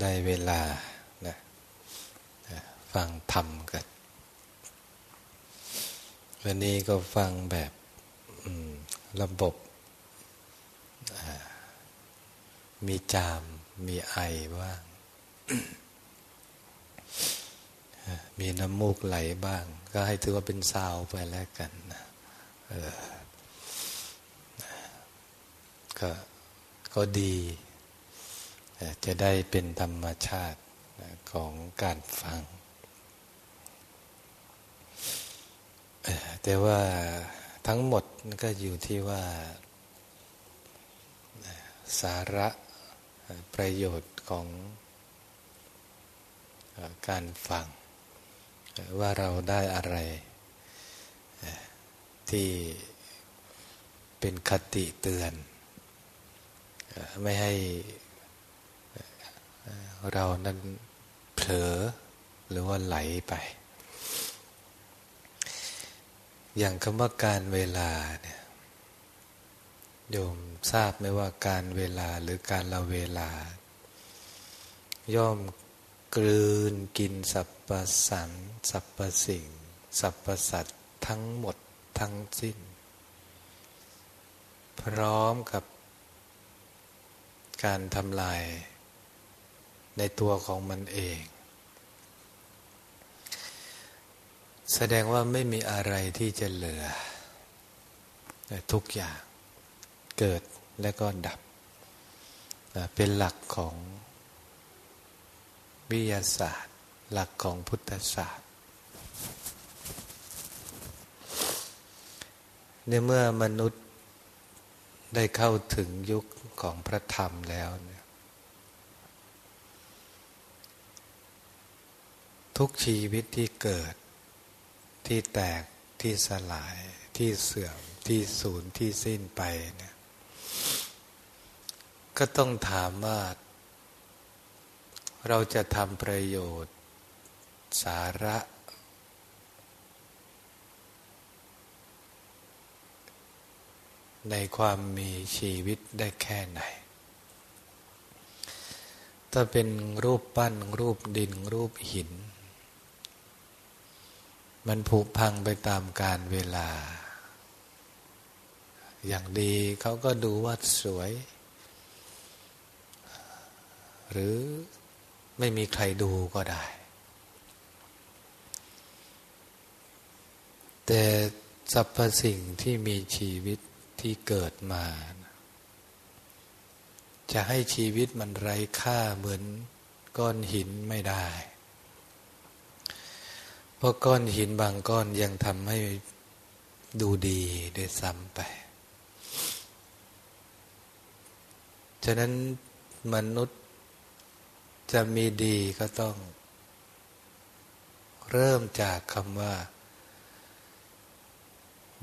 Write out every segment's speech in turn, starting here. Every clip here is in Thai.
ได้เวลานะฟังธรรมกัน วันนี้ก็ฟังแบบระบบ มีจาม มีไอบ้าง มีน้ำมูกไหลบ้าง ก็ให้ถือว่าเป็นซาวไปแล้วกันนะก็ก็ดี จะได้เป็นธรรมชาติของการฟัง แต่ว่าทั้งหมดก็อยู่ที่ว่าสาระประโยชน์ของการฟัง ว่าเราได้อะไรที่เป็นคติเตือน ไม่ให้ เรานั้นเผลอหรือว่าไหลไป อย่างคำว่าการเวลาเนี่ยโยมทราบไหมว่าการเวลาหรือการละเวลา ย่อมกลืนกินสรรพสันสรรพสิ่งสรรพสัตว์ทั้งหมดทั้งสิ้น พร้อมกับการทำลาย ในตัวของมันเอง แสดงว่าไม่มีอะไรที่จะเหลือ ทุกอย่างเกิดและก็ดับ เป็นหลักของวิทยาศาสตร์ หลักของพุทธศาสตร์ในเมื่อมนุษย์ได้เข้าถึงยุคของพระธรรมแล้วเนี่ย ทุกชีวิตที่เกิด ที่แตกที่สลาย ที่เสื่อมที่สูญที่สิ้นไปเนี่ยก็ต้องถามว่าเราจะทำประโยชน์ สาระ ในความมีชีวิตได้แค่ไหน ถ้าเป็นรูปปั้นรูปดินรูปหิน มันผุพังไปตามการเวลา อย่างดีเขาก็ดูว่าสวย หรือไม่มีใครดูก็ได้ แต่สรรพสิ่งที่มีชีวิตที่เกิดมา จะให้ชีวิตมันไร้ค่าเหมือนก้อนหินไม่ได้ เพราะก้อนหินบางก้อนยังทำให้ดูดีด้วยซ้ำไป ฉะนั้นมนุษย์จะมีดีก็ต้อง เริ่มจากคำว่า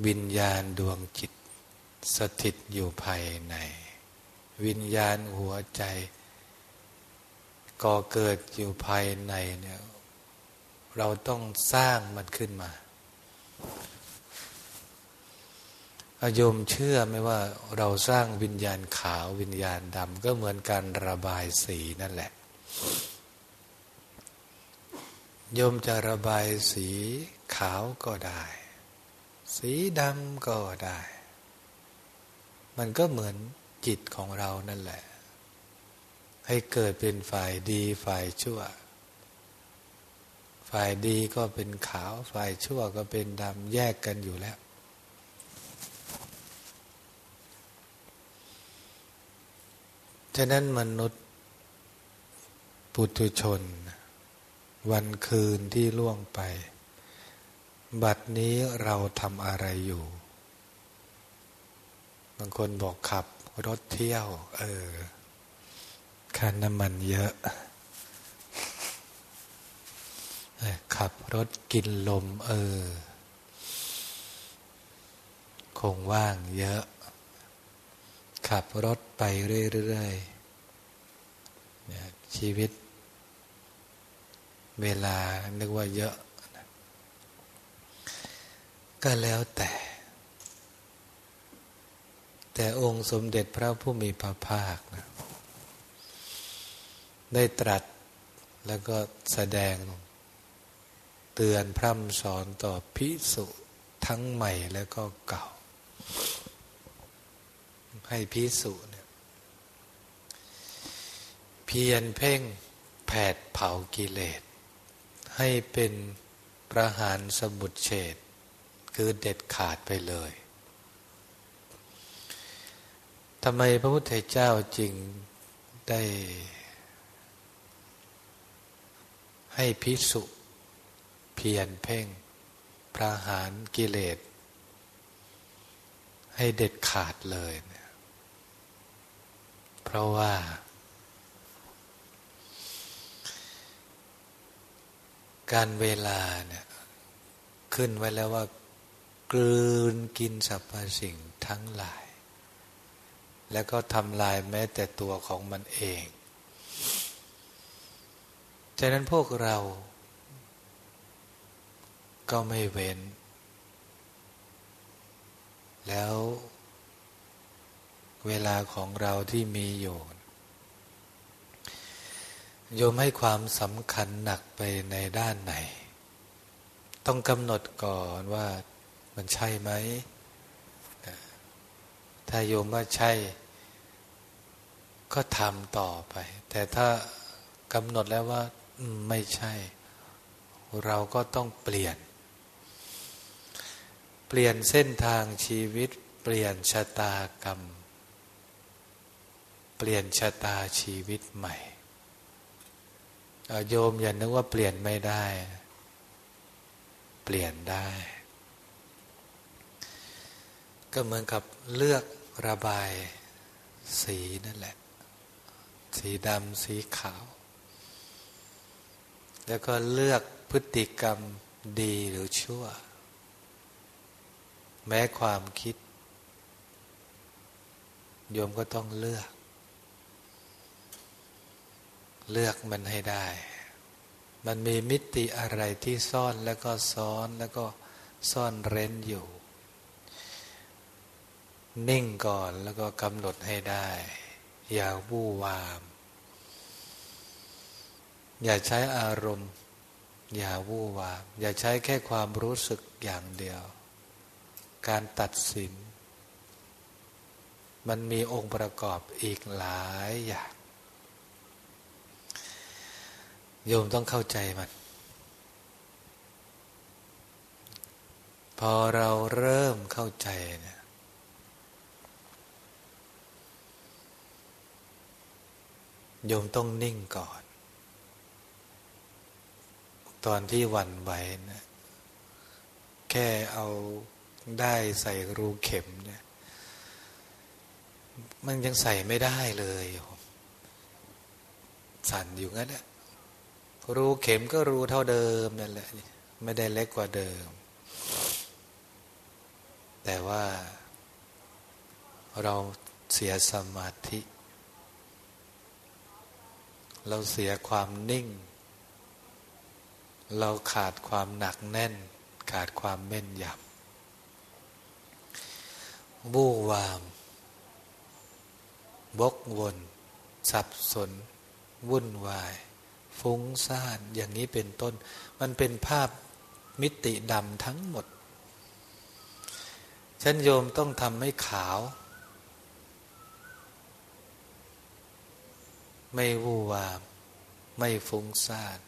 วิญญาณดวงจิต สถิตอยู่ภายใน วิญญาณหัวใจก่อเกิดอยู่ภายในเนี่ย เราต้องสร้างมันขึ้นมาอาโยมเชื่อไหมว่าเราสร้างวิญญาณขาววิญญาณดำก็เหมือนการระบายสีนั่นแหละ โยมจะระบายสีขาวก็ได้ สีดำก็ได้ มันก็เหมือนจิตของเรานั่นแหละ ให้เกิดเป็นฝ่ายดีฝ่ายชั่ว ฝ่ายดีก็เป็นขาว ฝ่ายชั่วก็เป็นดำแยกกันอยู่แล้ว ฉะนั้นมนุษย์ปุถุชน วันคืนที่ล่วงไป บัดนี้เราทำอะไรอยู่ บางคนบอกขับรถเที่ยว เออค่าน้ำมันเยอะ ขับรถกินลม เออ คงว่างเยอะ ขับรถไปเรื่อยๆชีวิต เวลานึกว่าเยอะ ก็แล้วแต่ แต่องค์สมเด็จพระผู้มีพระภาคนะได้ตรัสแล้วก็แสดง เตือนพร่ำสอนต่อพิสุทั้งใหม่แล้วก็เก่า ให้พิสุเนี่ยเพียรเพ่งแผดเผากิเลส ให้เป็นประหารสมุดเฉดคือเด็ดขาดไปเลยทำไมพระพุทธเจ้าจึงได้ให้พิสุ พียรเพ่งประหารกิเลส ให้เด็ดขาดเลยเนี่ยเพราะว่า การเวลาเนี่ยขึ้นไว้แล้วว่ากลืนกินสรรพสิ่งทั้งหลาย แล้วก็ทำลายแม้แต่ตัวของมันเอง ฉะนั้นพวกเรา ก็ไม่เว้น แล้ว เวลาของเราที่มีอยู่โยมให้ความสำคัญหนักไปในด้านไหน ต้องกำหนดก่อนว่ามันใช่ไหม ถ้าโยมว่าใช่ ก็ทำต่อไป แต่ถ้ากำหนดแล้วว่าไม่ใช่ เราก็ต้องเปลี่ยน เปลี่ยนเส้นทางชีวิต เปลี่ยนชะตากรรม เปลี่ยนชะตาชีวิตใหม่โยมอย่านึกว่าเปลี่ยนไม่ได้ เปลี่ยนได้ ก็เหมือนกับเลือกระบายสีนั่นแหละ สีดำสีขาว แล้วก็เลือกพฤติกรรมดีหรือชั่ว แม้ความคิด โยมก็ต้องเลือก เลือกมันให้ได้ มันมีมิติอะไรที่ซ่อนแล้วก็ซ้อนแล้วก็ซ่อนเร้นอยู่ นิ่งก่อนแล้วก็กำหนดให้ได้ อย่าวู่วาม อย่าใช้อารมณ์ อย่าวู่วาม อย่าใช้แค่ความรู้สึกอย่างเดียว การตัดสิน มันมีองค์ประกอบอีกหลายอย่าง โยมต้องเข้าใจมัน พอเราเริ่มเข้าใจเนี่ยโยมต้องนิ่งก่อน ตอนที่วันไหวนะแค่เอา ได้ใส่รูเข็มเนี่ย มันยังใส่ไม่ได้เลยสั่นอยู่งั้นแหละรูเข็มก็รูเท่าเดิมนั่นแหละไม่ได้เล็กกว่าเดิม แต่ว่าเราเสียสมาธิ เราเสียความนิ่ง เราขาดความหนักแน่น ขาดความแม่นยำ บู้วามบกวนสับสน วุ่นวาย ฟุ้งซ่านอย่างนี้เป็นต้น มันเป็นภาพมิติดำทั้งหมด ฉันโยมต้องทำให้ขาว ไม่วูวาม ไม่ฟุ้งซ่าน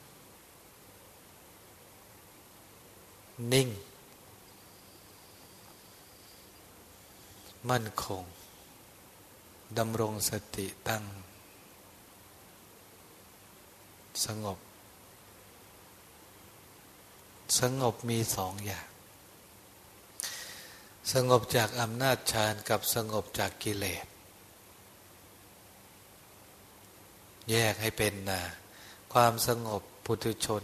นิ่ง มั่นคงดำรงสติตั้ง สงบ สงบมีสองอย่าง สงบจากอำนาจฌานกับสงบจากกิเลส แยกให้เป็นนะความสงบปุถุชน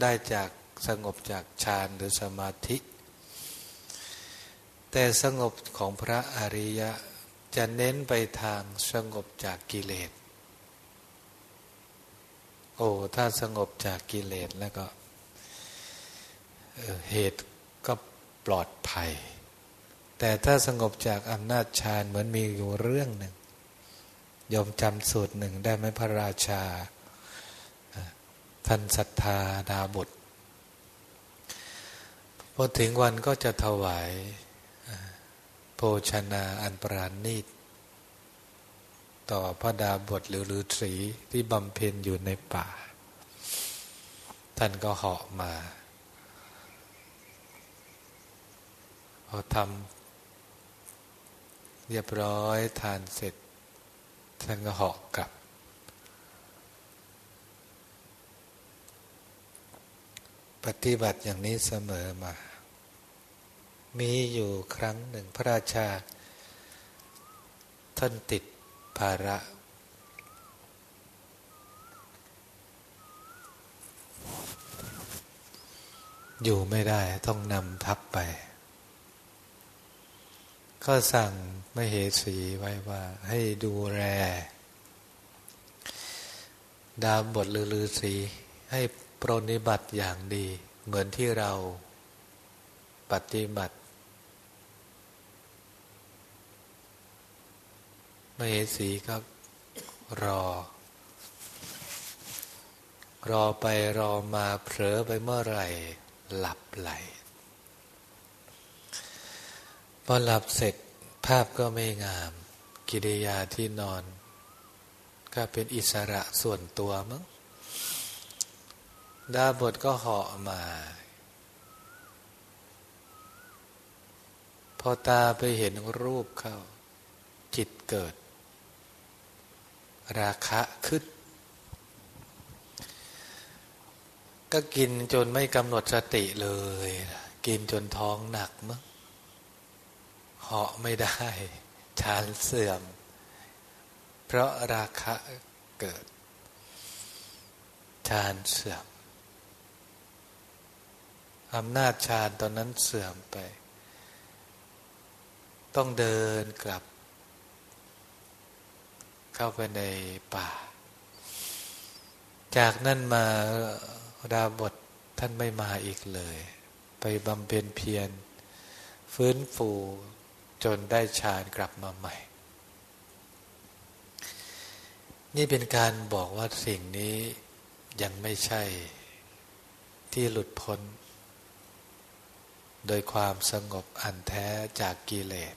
ได้จากสงบจากฌานหรือสมาธิ แต่สงบของพระอริยะจะเน้นไปทางสงบจากกิเลส โอ้ ถ้าสงบจากกิเลสแล้วก็เหตุก็ปลอดภัย แต่ถ้าสงบจากอำนาจฌานเหมือนมีอยู่เรื่องหนึ่งยอมจำสูตรหนึ่งได้ไหมพระราชา ท่านศรัทธาดาบทพอถึงวันก็จะถวาย โภชนาอันปราณีตต่อพระดาบทหรือฤาษีที่บำเพ็ญอยู่ในป่า ท่านก็เหาะมา พอทำเรียบร้อยทานเสร็จ ท่านก็เหาะกลับ ปฏิบัติอย่างนี้เสมอมา มีอยู่ครั้งหนึ่งพระราชา ท่านติดภาระ อยู่ไม่ได้ต้องนำทัพไป ก็สั่งมเหสีไว้ว่าให้ดูแลดาบทลือลือสีให้ปรนิบัติอย่างดี เหมือนที่เราปฏิบัติ มเหสีก็รอ รอไปรอมาเผลอไปเมื่อไหร่ หลับไหล พอหลับเสร็จภาพก็ไม่งาม กิริยาที่นอน ก็เป็นอิสระส่วนตัวมั้งดาบทก็เหาะมา พอตาไปเห็นรูปเข้า จิตเกิด ราคะขึ้น ก็กินจนไม่กำหนดสติเลย กินจนท้องหนักมั้งเหาะไม่ได้ฌานเสื่อม เพราะราคะเกิดฌานเสื่อมอำนาจฌานตอนนั้นเสื่อมไป ต้องเดินกลับ เข้าไปในป่า จากนั้นมาดาบทท่านไม่มาอีกเลย ไปบำเพ็ญเพียรฟื้นฟูจนได้ฌานกลับมาใหม่ นี่เป็นการบอกว่าสิ่งนี้ยังไม่ใช่ที่หลุดพ้น โดยความสงบอันแท้จากกิเลส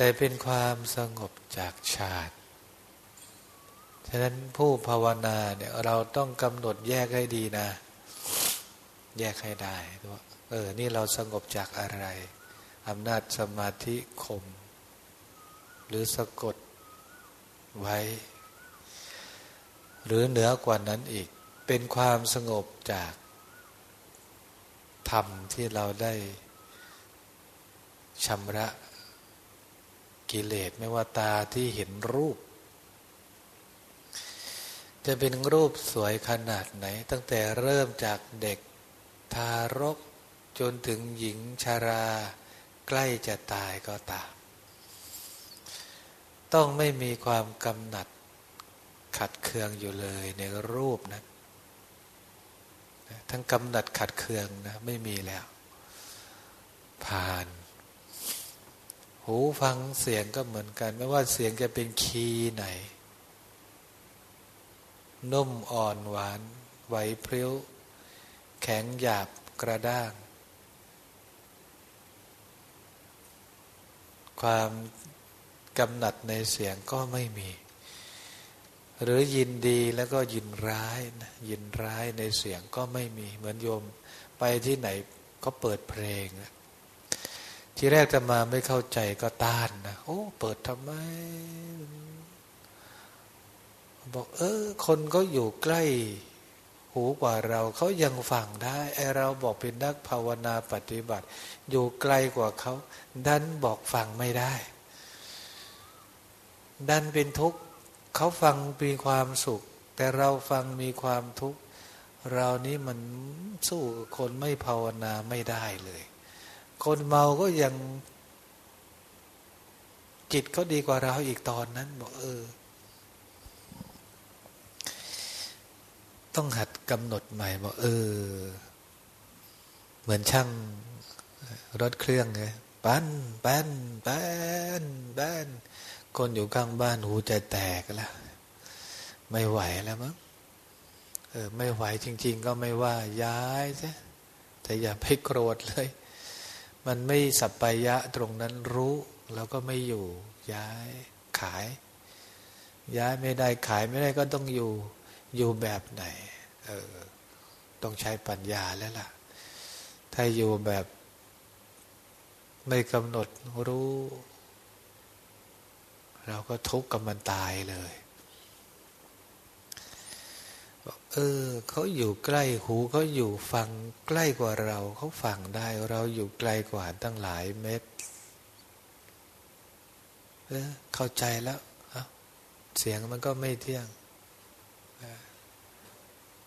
แต่เป็นความสงบจากฌานฉะนั้นผู้ภาวนาเนี่ยเราต้องกำหนดแยกให้ดีนะ แยกให้ได้ว่าเออ นี่เราสงบจากอะไรอำนาจสมาธิคมหรือสะกดไว้ หรือเหนือกว่านั้นอีก เป็นความสงบจากธรรมที่เราได้ชำระ กิเลสไม่ว่าตาที่เห็นรูป จะเป็นรูปสวยขนาดไหน ตั้งแต่เริ่มจากเด็กทารกจนถึงหญิงชารา ใกล้จะตายก็ตาม ต้องไม่มีความกำหนัดขัดเคืองอยู่เลยในรูปนะทั้งกำหนัดขัดเคืองนะไม่มีแล้ว ผ่าน หูฟังเสียงก็เหมือนกัน ไม่ว่าเสียงจะเป็นคีย์ไหน นุ่มอ่อนหวาน ไหวพริ้ว แข็งหยาบกระด้าง ความกำหนัดในเสียงก็ไม่มี หรือยินดีแล้วก็ยินร้าย ยินร้ายในเสียงก็ไม่มี เหมือนโยมไปที่ไหนก็เปิดเพลงนะ ทีแรกจะมาไม่เข้าใจก็ต้านนะโอ้เปิดทำไม บอก เออ คนก็อยู่ใกล้หูกว่าเราเขายังฟังได้ไอเราบอกเป็นนักภาวนาปฏิบัติ อยู่ไกลกว่าเขาดันบอกฟังไม่ได้ ดันเป็นทุกข์เขาฟังมีความสุข แต่เราฟังมีความทุกข์เรานี้มันสู้คนไม่ภาวนาไม่ได้เลย คนเมาก็ยังจิตก็ดีกว่าเราอีกตอนนั้นบอกเออ ต้องหัดกำหนดใหม่บอกเออ เหมือนช่างรถเครื่องไงปั้นปั้นปั้นปั้นคนอยู่ข้างบ้านหูจะแตกแล้วไม่ไหวแล้วมั้งเออ ไม่ไหวจริง ๆ ก็ไม่ว่าย้ายซะแต่อย่าไปโกรธเลย มันไม่สัปปายะตรงนั้นรู้ แล้วก็ไม่อยู่ ย้ายขาย ย้ายไม่ได้ขายไม่ได้ก็ต้องอยู่ อยู่แบบไหน เออ ต้องใช้ปัญญาแล้วล่ะ ถ้าอยู่แบบ ไม่กำหนดรู้ เราก็ทุกข์กับมันตายเลย เออเขาอยู่ใกล้หูเขาอยู่ฟังใกล้กว่าเราเขาฟังได้ เราอยู่ไกลกว่าตั้งหลายเมตรเออเข้าใจแล้วเสียงมันก็ไม่เที่ยง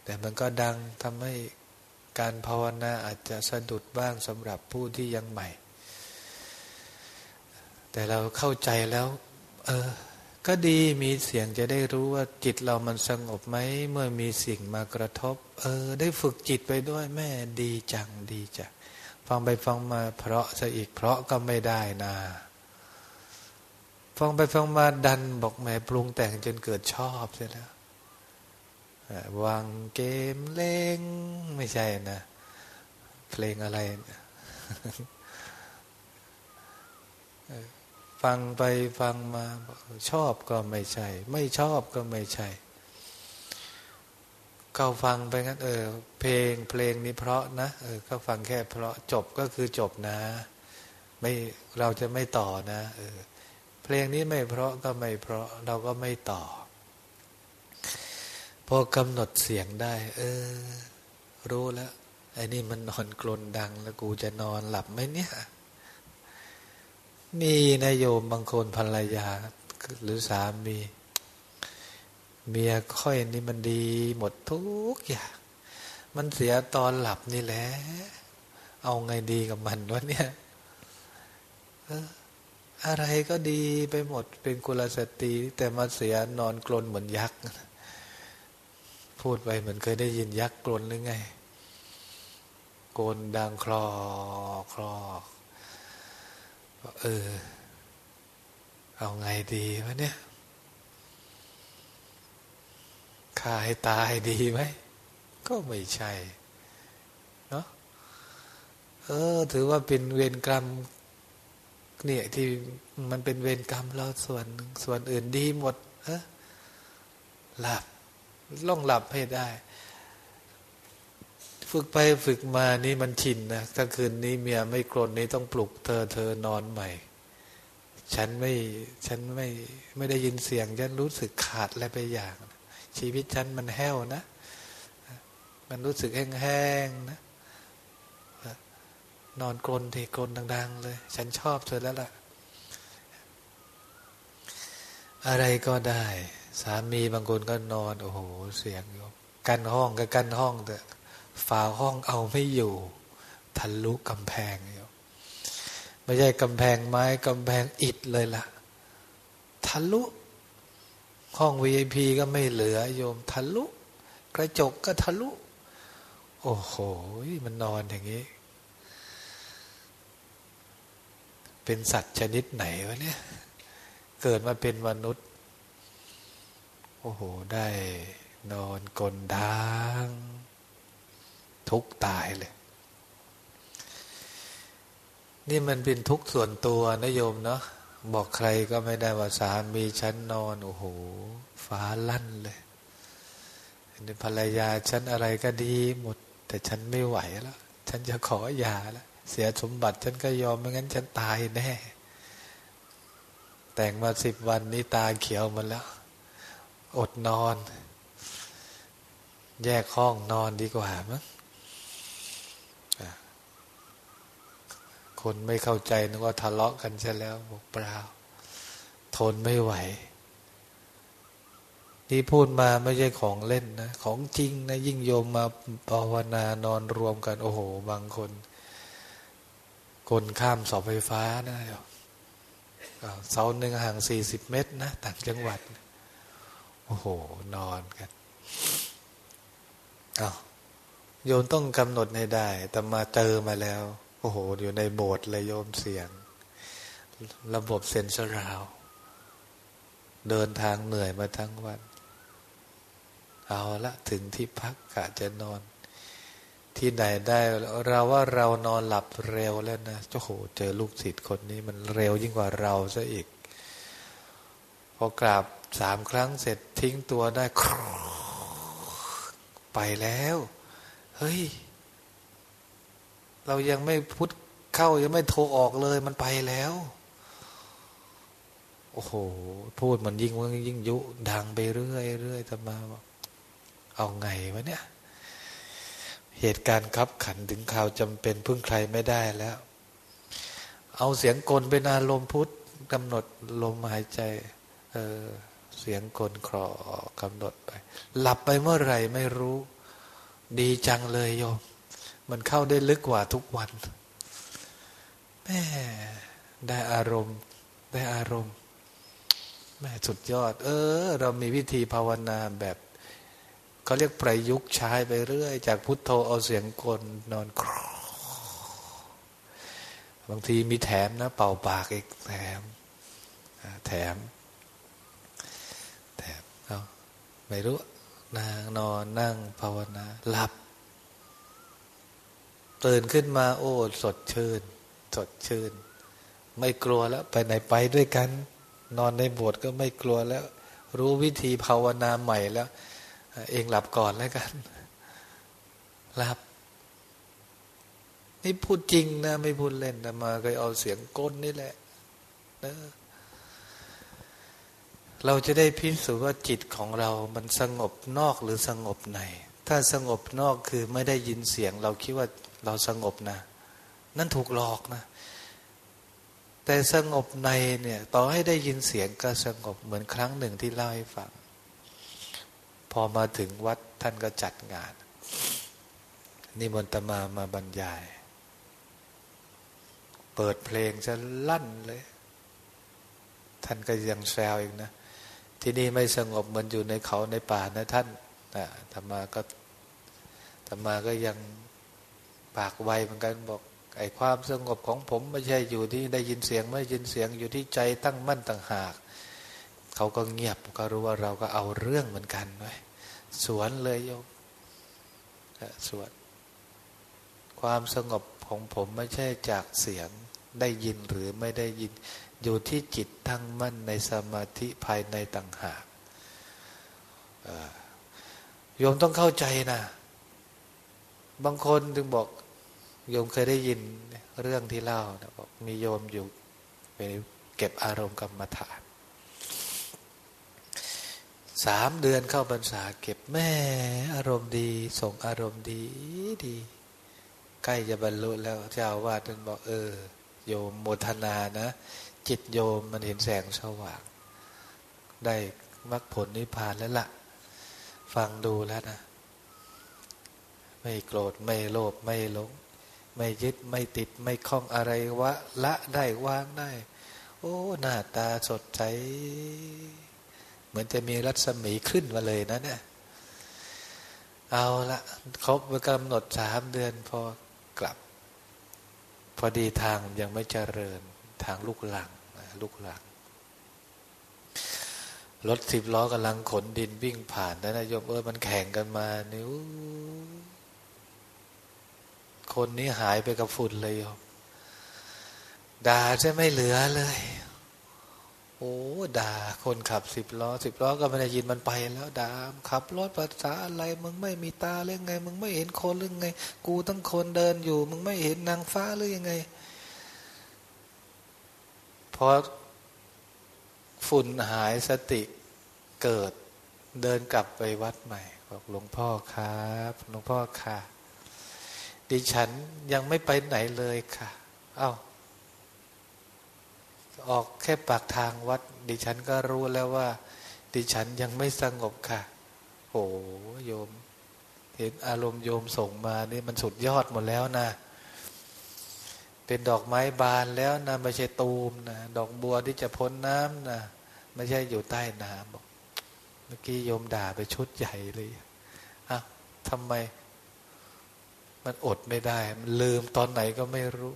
แต่มันก็ดังทำให้การภาวนาอาจจะสะดุดบ้างสำหรับผู้ที่ยังใหม่ แต่เราเข้าใจแล้ว เออ ก็ดีมีเสียงจะได้รู้ว่าจิตเรามันสงบไหมเมื่อมีสิ่งมากระทบ เออ ได้ฝึกจิตไปด้วยแม่ดีจังดีจังฟังไปฟังมาเพราะซะอีกเพราะก็ไม่ได้นะฟังไปฟังมาดันบอกแม่ปรุงแต่งจนเกิดชอบเสียแล้ววางเกมเล่งไม่ใช่นะเพลงอะไรนะ ฟังไปฟังมาชอบก็ไม่ใช่ ไม่ชอบก็ไม่ใช่ก็ฟังไปงั้นเออ เพลงเพลงนี้เพราะนะเออก็ฟังแค่เพราะจบก็คือจบนะ ไม่เราจะไม่ต่อนะเออเพลงนี้ไม่เพราะก็ไม่เพราะเราก็ไม่ต่อ พอกำหนดเสียงได้ เออ รู้แล้วไอ้นี่มันนอนกลนดังแล้วกูจะนอนหลับไหมเนี่ย มีนายโยมบางคนภรรยา หรือสามีเมียค่อยนี่มันดีหมดทุกอย่างมันเสียตอนหลับนี่แหละ เอาไงดีกับมันวะเนี่ยอะไรก็ดีไปหมดเป็นกุลสตรีแต่มาเสียนอนกลนเหมือนยักษ์ พูดไปเหมือนเคยได้ยินยักษ์กลนหรือไง โกนดังคลอคลอ เออ เอาไงดีวะเนี่ยฆ่าให้ตายดีไหม ก็ไม่ใช่เนาะเออ ถือว่าเป็นเวรกรรม เนี่ยที่มันเป็นเวรกรรมเราส่วนส่วนอื่นดีหมด เออหลับล่องหลับให้ได้ ฝึกไปฝึกมานี่มันชินนะถ้าคืนนี้เมียไม่กรนนี่ต้องปลุกเธอเธอนอนใหม่ ฉันไม่ฉันไม่ไม่ได้ยินเสียงฉันรู้สึกขาดอะไรไปอย่าง ชีวิตฉันมันแห้วนะ มันรู้สึกแห้งๆนะนอนกรนทีกรนดัง ๆ เลย ฉันชอบเธอแล้วล่ะ อะไรก็ได้ สามีบางคนก็นอน โอ้โห เสียงอยู่กันห้องก็กันห้องแต่ ฝาห้องเอาไม่อยู่ทะลุกำแพงอยู่ไม่ใช่กำแพงไม้กำแพงอิฐเลยล่ะทะลุ ห้องวีไอพีก็ไม่เหลือ โยมทะลุ กระจกก็ทะลุ โอ้โห มันนอนอย่างนี้ เป็นสัตว์ชนิดไหนวะเนี่ย เกิดมาเป็นมนุษย์ โอ้โห ได้นอนกลดาง ทุกข์ตายเลย นี่มันเป็นทุกข์ส่วนตัวนะโยมเนาะบอกใครก็ไม่ได้ว่าสามีฉันนอนโอ้โหฟ้าลั่นเลยนี่ภรรยาฉันอะไรก็ดีหมด แต่ฉันไม่ไหวแล้ว ฉันจะขอหย่าแล้วเสียสมบัติฉันก็ยอมไม่งั้นฉันตายแน่ แต่งมาสิบวันนี้ตาเขียวมาแล้ว อดนอน แยกห้องนอนดีกว่ามั้ง คนไม่เข้าใจนึกว่าทะเลาะกันใช่แล้วบอกเปล่า ทนไม่ไหวนี่พูดมาไม่ใช่ของเล่นนะ ของจริงนะ ยิ่งโยมมาภาวนานอนรวมกัน โอ้โห บางคน คนข้ามสอบไฟฟ้านะเสาหนึ่งห่างสี่สิบเมตรนะต่างจังหวัด โอ้โห นอนกันอาโยมต้องกำหนดให้ได้แต่มาเจอมาแล้ว โอ้โห อยู่ในโบสถ์เลยโยมเสียง ระบบเซ็นเซอร์ราว เดินทางเหนื่อยมาทั้งวัน เอาละถึงที่พักกะจะนอน ที่ไหนได้เราว่าเรานอนหลับเร็วแล้วนะโอ้โห เจอลูกศิษย์คนนี้มันเร็วยิ่งกว่าเราซะอีก พอกราบสามครั้งเสร็จทิ้งตัวได้ ไปแล้ว เฮ้ย เรายังไม่พุทธเข้ายังไม่โทรออกเลยมันไปแล้ว โอ้โห พูดมันยิ่งว่ายิ่งยุดังไปเรื่อยเรื่อยจะมาเอาไงวะเนี่ย เหตุการณ์คับขันถึงข่าวจำเป็นพึ่งใครไม่ได้แล้ว เอาเสียงกลเป็นอารมณ์พุทธกำหนดลมหายใจ เออเสียงกลครอกำหนดไป หลับไปเมื่อไหร่ไม่รู้ ดีจังเลยโยม มันเข้าได้ลึกกว่าทุกวันแม่ได้อารมณ์ ได้อารมณ์แม่สุดยอด เออ เรามีวิธีภาวนาแบบเขาเรียกประยุกต์ใช้ไปเรื่อย จากพุทโธเอาเสียงกลนอนครบางทีมีแถมนะ เป่าปากอีกแถมแถม แถมเอาไม่รู้นางนอนนั่งภาวนาหลับ ตื่นขึ้นมาโอ้ สดชื่น สดชื่น ไม่กลัวแล้ว ไปไหนไปด้วยกัน นอนในโบสถ์ก็ไม่กลัวแล้ว รู้วิธีภาวนาใหม่แล้ว เองหลับก่อนแล้วกันหลับ นี่พูดจริงนะ ไม่พูดเล่นนะมาเคยเอาเสียงก้นนี่แหละนะเราจะได้พิสูจน์ว่าจิตของเรามันสงบนอกหรือสงบใน ถ้าสงบนอกคือไม่ได้ยินเสียง เราคิดว่า เราสงบนะ นั่นถูกหลอกนะ แต่สงบในเนี่ย ต่อให้ได้ยินเสียงก็สงบเหมือนครั้งหนึ่งที่เล่าให้ฟัง พอมาถึงวัดท่านก็จัดงาน นิมนต์มามาบรรยาย เปิดเพลงจะลั่นเลย ท่านก็ยังแซวอีกนะ ที่นี่ไม่สงบเหมือนอยู่ในเขาในป่านะท่านธรรมาก็ธรรมาก็ยัง ปากไวเหมือนกันบอกไอ้ความสงบของผมไม่ใช่อยู่ที่ได้ยินเสียงไม่ยินเสียงอยู่ที่ใจตั้งมั่นต่างหาก เขาก็เงียบก็รู้ว่าเราก็เอาเรื่องเหมือนกันไว้สวนเลยโยมสวนความสงบของผมไม่ใช่จากเสียงได้ยินหรือไม่ได้ยิน อยู่ที่จิตตั้งมั่นในสมาธิภายในต่างหากโยมต้องเข้าใจนะ บางคนถึงบอก โยมเคยได้ยินเรื่องที่เล่านะบอกมีโยมอยู่ไปเก็บอารมณ์กรรมฐานสามเดือนเข้าพรรษาเก็บแม่อารมณ์ดี ส่งอารมณ์ดีดี ใกล้จะบรรลุแล้วเจ้าวาดท่านบอก เออ โยมโมทนานะ จิตโยมมันเห็นแสงสว่าง ได้มรรคผลนิพพานแล้วละ่ะ ฟังดูแล้วนะ ไม่โกรธไม่โลภไม่หลง ไม่ยึดไม่ติดไม่คล้องอะไรวะ ละได้วางได้ โอ้หน้าตาสดใสเหมือนจะมีรัศมีขึ้นมาเลยนะเนี่ยเอาละครบกำหนดสามเดือนพอกลับ พอดีทางยังไม่เจริญทางลูกหลังลูกหลังรถสิบล้อกำลังขนดินวิ่งผ่านนะนะโยมเออมันแข่งกันมานิ้ว คนนี้หายไปกับฝุ่นเลยโยมด่าจะไม่เหลือเลย โอ้ด่าคนขับสิบล้อสิบล้อก็ไม่ได้ยินมันไปแล้วด่าขับรถภาษาอะไร มึงไม่มีตาหรือไง มึงไม่เห็นคนหรือไง กูตั้งคนเดินอยู่ มึงไม่เห็นนางฟ้าหรือยังไงพอฝุ่นหายสติเกิดเดินกลับไปวัดใหม่บอกหลวงพ่อครับ หลวงพ่อค่ะ ดิฉันยังไม่ไปไหนเลยค่ะ เอา้า ออกแค่ปากทางวัด ดิฉันก็รู้แล้วว่า ดิฉันยังไม่สงบค่ะ โอ้โยม เห็นอารมณ์โยมส่งมานี่มันสุดยอดหมดแล้วนะ เป็นดอกไม้บานแล้วนะไม่ใช่ตูมนะ ดอกบัวที่จะพ้นน้ำนะไม่ใช่อยู่ใต้น้ำบอก เมื่อกี้โยมด่าไปชุดใหญ่เลยอ้าวทำไม มันอดไม่ได้ มันลืมตอนไหนก็ไม่รู้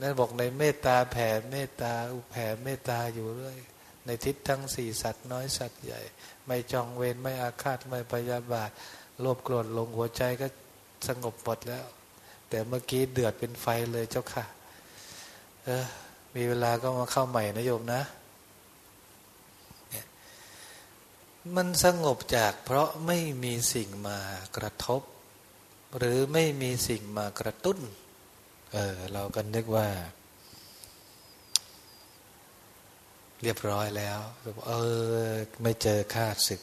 นั่นบอกในเมตตาแผ่เมตตาอุแผ่เมตตาอยู่เรื่อยในทิศทั้งสี่สัตว์น้อยสัตว์ใหญ่ ไม่จองเวรไม่อาฆาตไม่พยาบาทโลภโกรธลงหัวใจก็สงบหมดแล้ว แต่เมื่อกี้เดือดเป็นไฟเลยเจ้าค่ะ เออ มีเวลาก็มาเข้าใหม่นะโยมนะมันสงบจากเพราะไม่มีสิ่งมากระทบ หรือไม่มีสิ่งมากระตุ้น เออเราก็นึกว่า เรียบร้อยแล้ว เออ ไม่เจอข้าศึก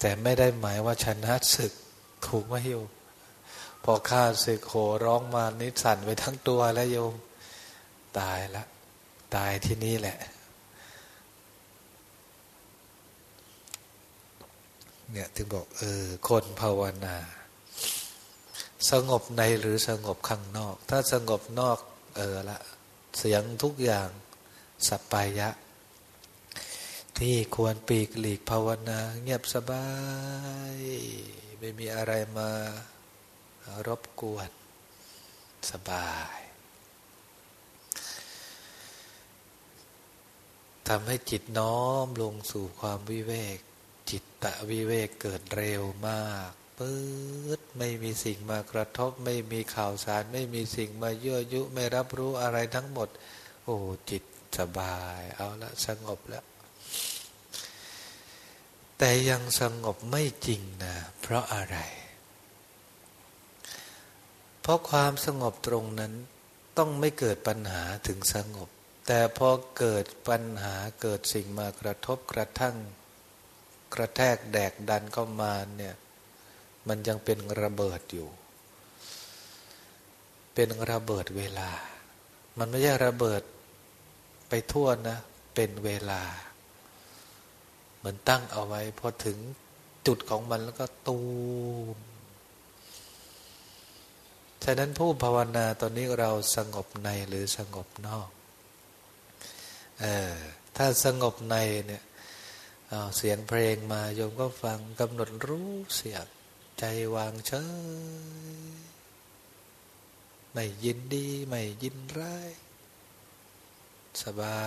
แต่ไม่ได้หมายว่าชนะศึกถูกไหมโยมพอข้าศึกโหร้องมานิสันไปทั้งตัวแล้วโยม ตายละ ตายที่นี่แหละ เนี่ยถึงบอกเออคนภาวนา สงบในหรือสงบข้างนอก ถ้าสงบนอกเออละเสียงทุกอย่างสัปปายะ ที่ควรปีกหลีกภาวนา เงียบสบาย ไม่มีอะไรมารบกวน สบายทำให้จิตน้อมลงสู่ความวิเวก จิตตะวิเวกเกิดเร็วมากปื๊ดไม่มีสิ่งมากระทบ ไม่มีข่าวสาร ไม่มีสิ่งมายั่วยุไม่รับรู้อะไรทั้งหมด โอ้จิตสบาย เอาละสงบแล้ว แต่ยังสงบไม่จริงนะ เพราะอะไร เพราะความสงบตรงนั้นต้องไม่เกิดปัญหาถึงสงบ แต่พอเกิดปัญหาเกิดสิ่งมากระทบกระทั่ง กระแทกแดกดันเข้ามาเนี่ย มันยังเป็นระเบิดอยู่ เป็นระเบิดเวลา มันไม่ใช่ระเบิดไปทั่วนะ เป็นเวลา เหมือนตั้งเอาไว้พอถึงจุดของมันแล้วก็ตูมฉะนั้นผู้ภาวนาตอนนี้เราสงบในหรือสงบนอก เออ ถ้าสงบในเนี่ย เสียงเพลงมาโยมก็ฟังกำหนดรู้เสียง ใจวางเฉยไม่ยินดี ไม่ยินร้าย สบา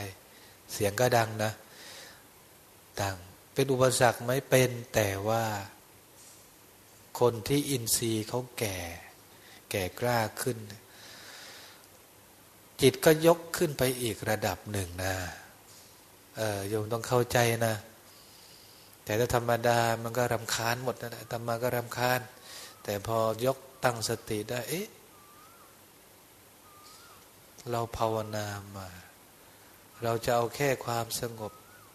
ย เสียงก็ดังนะ ดัง เป็นอุปสรรคไม่เป็นแต่ว่า คนที่อินทรีย์เขาแก่ แก่กล้าขึ้น จิตก็ยกขึ้นไปอีกระดับหนึ่งนะ เออโยมต้องเข้าใจนะ แต่ถ้าธรรมดามันก็รำคาญหมดนะธรรมาก็รำคาญ แต่พอยกตั้งสติได้เอ๊ะเราภาวนามา เราจะเอาแค่ความสงบ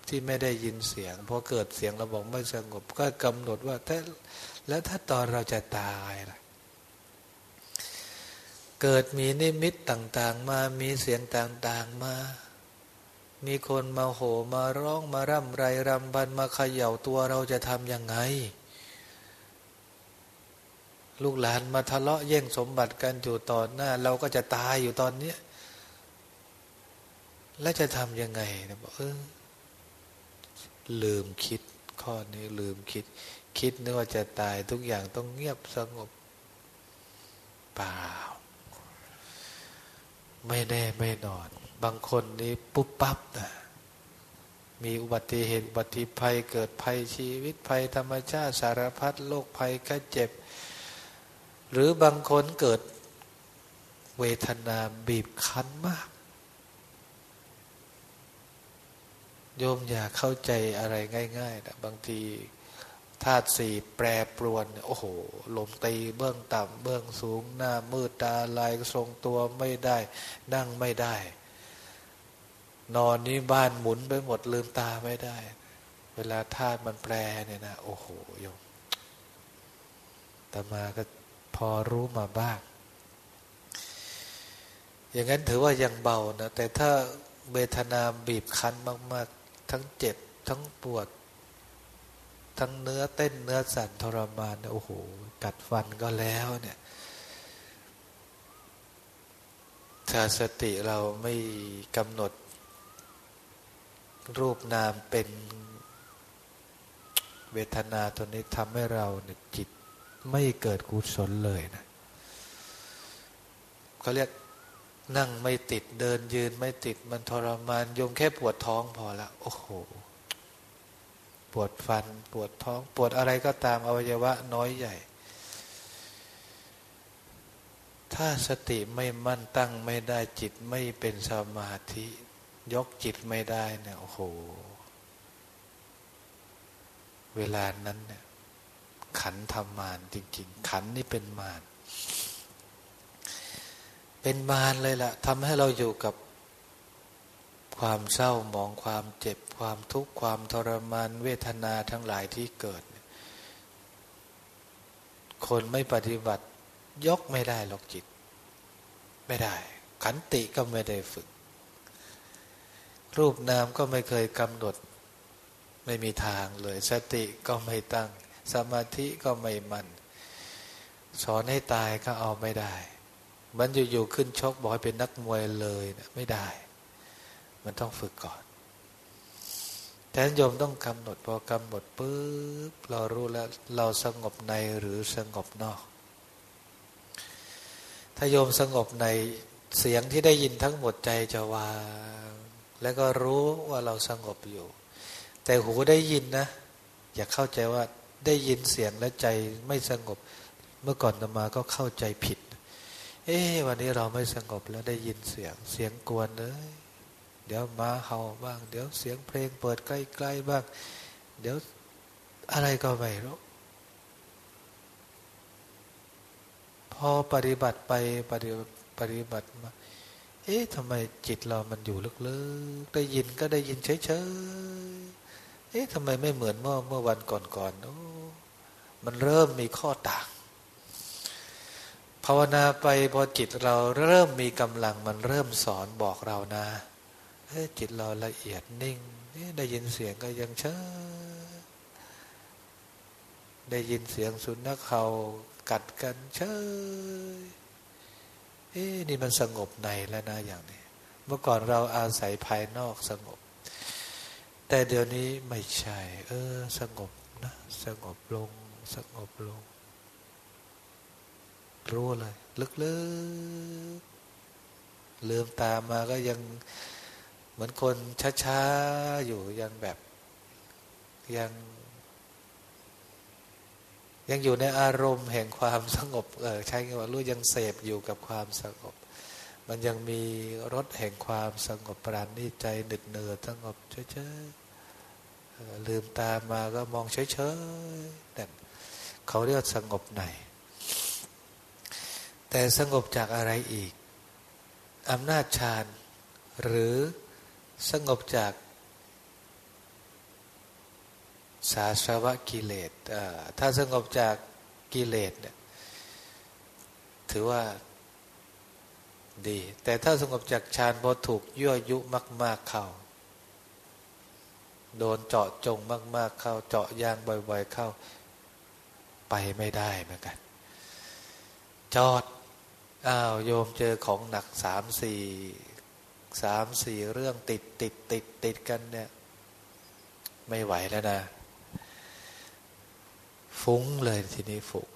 ที่ไม่ได้ยินเสียงพอเกิดเสียงเราบอกไม่สงบ ก็กำหนดว่าถ้าแล้วถ้าตอนเราจะตายล่ะเกิดมีนิมิตต่าง ๆ มามีเสียงต่าง ๆ มา มีคนมาโหมาร้องมาร่ำไรรำพันมาเขย่าตัวเราจะทำยังไง ลูกหลานมาทะเลาะแย่งสมบัติกันอยู่ตอนหน้า เราก็จะตายอยู่ตอนนี้แล้วจะทำยังไงนะบอกเออลืมคิด ข้อนี้ลืมคิด คิดนึกว่าจะตายทุกอย่างต้องเงียบสงบเปล่า ไม่แน่ไม่นอน บางคนนี่ปุ๊บปั๊บนะมีอุบัติเหตุอุบัติภัยเกิดภัยชีวิตภัยธรรมชาติสารพัดโรคภัยก็เจ็บ หรือบางคนเกิดเวทนาบีบคั้นมาก โยมอย่าเข้าใจอะไรง่ายๆนะบางทีธาตุสี่แปรปรวน โอ้โห ลมตีเบื้องต่ำเบื้องสูง หน้ามืดตาลายทรงตัวไม่ได้ นั่งไม่ได้ นอนนี้บ้านหมุนไปหมดลืมตาไม่ได้ เวลาธาตุมันแปรเนี่ยนะโอ้โหโยมแต่มาก็พอรู้มาบ้าง อย่างนั้นถือว่ายังเบานะ แต่ถ้าเบทนาบีบคั้นมาก ๆ ทั้งเจ็บ ทั้งปวด ทั้งเนื้อเต้นเนื้อสั่นทรมานโอ้โห กัดฟันก็แล้วเนี่ยถ้าสติเราไม่กำหนด รูปนามเป็นเวทนาตัวนี้ทำให้เราเนี่ยจิตไม่เกิดกุศลเลยนะเขาเรียกนั่งไม่ติดเดินยืนไม่ติดมันทรมานยมแค่ปวดท้องพอละโอ้โห ปวดฟัน ปวดท้อง ปวดอะไรก็ตามอวัยวะน้อยใหญ่ ถ้าสติไม่มั่นตั้งไม่ได้จิตไม่เป็นสมาธิ ยกจิตไม่ได้เนี่ยโอ้โห เวลานั้นเนี่ย ขันทำมารจริง ๆ ขันนี่เป็นมารเป็นมารเลยละ่ะทำให้เราอยู่กับความเศร้าหมองความเจ็บความทุกข์ความทรมานเวทนาทั้งหลายที่เกิด คนไม่ปฏิบัติยกไม่ได้หรอกจิต ไม่ได้ ขันติก็ไม่ได้ฝึก รูปนามก็ไม่เคยกำหนด ไม่มีทางเลย สติก็ไม่ตั้ง สมาธิก็ไม่มันสอนให้ตายก็เอาไม่ได้ มันอยู่ๆขึ้นชกบอกให้เป็นนักมวยเลยนะไม่ได้ มันต้องฝึกก่อนแต่โยมต้องกำหนดพอกำหนดปุ๊บเรารู้แล้วเราสงบในหรือสงบนอก ถ้าโยมสงบในเสียงที่ได้ยินทั้งหมดใจจะวาง แล้วก็รู้ว่าเราสงบอยู่ แต่หูได้ยินนะ อย่าเข้าใจว่าได้ยินเสียงและใจไม่สงบ เมื่อก่อนมาก็เข้าใจผิด เอ๊วันนี้เราไม่สงบแล้วได้ยินเสียงเสียงกวนเลยเดี๋ยวมาเห่าบ้าง เดี๋ยวเสียงเพลงเปิดใกล้ๆบ้าง เดี๋ยวอะไรก็ไม่รู้พอปฏิบัติไปปฏิปฏิบัติมา เอ๊ะทำไมจิตเรามันอยู่ลึกๆ ได้ยินก็ได้ยินเฉยๆ เอ๊ะทำไมไม่เหมือนเมื่อเมื่อวันก่อนๆโอ้มันเริ่มมีข้อต่าง ภาวนาไปพอจิตเราเริ่มมีกำลังมันเริ่มสอนบอกเรานะเฮ้จิตเราละเอียดนิ่งได้ยินเสียงก็ยังเชยได้ยินเสียงสุนัขเขากัดกันเชย เอ๊นี่มันสงบในแล้วนะอย่างนี้ เมื่อก่อนเราอาศัยภายนอกสงบ แต่เดี๋ยวนี้ไม่ใช่ เออ สงบนะ สงบลง สงบลง รู้เลย ลึกๆลืมตามาก็ยังเหมือนคนช้าๆ อยู่ยังแบบยัง ยังอยู่ในอารมณ์แห่งความสงบเออใช้คำว่ารู้ยังเสพอยู่กับความสงบ มันยังมีรสแห่งความสงบปราณีใจหนึดเนือสงบเฉยๆลืมตามาก็มองเฉยๆแต่เขาเรียกสงบในแต่สงบจากอะไรอีกอำนาจฌานหรือสงบจาก สาสวะกิเลสถ้าสงบจากกิเลสเนี่ยถือว่าดี แต่ถ้าสงบจากฌานพอถูกยั่วยุมาก ๆเข้า โดนเจาะจงมาก ๆ เข้า เจาะยางบ่อย ๆ เข้า ไปไม่ได้เหมือนกัน จอดอ้าวโยมเจอของหนักสามสี่สามสี่เรื่องติดติดติดติดกันเนี่ย ไม่ไหวแล้วนะ ฟุ้งเลยทีนี้ฟุ้ง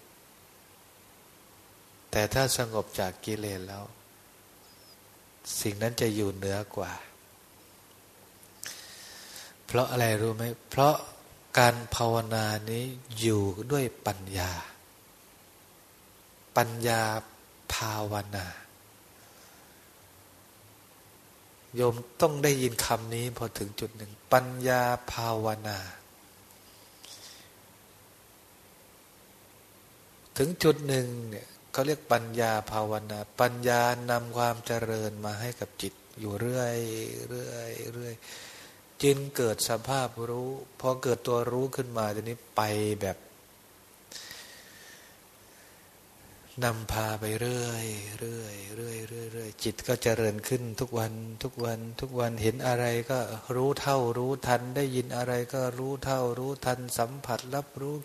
แต่ถ้าสงบจากกิเลสแล้ว สิ่งนั้นจะอยู่เหนือกว่า เพราะอะไรรู้ไหมเพราะการภาวนานี้อยู่ด้วยปัญญา ปัญญาภาวนา โยมต้องได้ยินคำนี้พอถึงจุดหนึ่ง ปัญญาภาวนา ถึงจุดหนึ่งเนี่ยเขาเรียกปัญญาภาวนา ปัญญานำความเจริญมาให้กับจิตอยู่เรื่อยเรื่อยเรื่อยจึงเกิดสภาพรู้พอเกิดตัวรู้ขึ้นมาทีนี้ไปแบบนำพาไปเรื่อยเรื่อยเรื่อยเรื่อยเรื่อยจิตก็เจริญขึ้นทุกวันทุกวันทุกวันเห็นอะไรก็รู้เท่ารู้ทัน ได้ยินอะไรก็รู้เท่ารู้ทัน สัมผัสรับรู้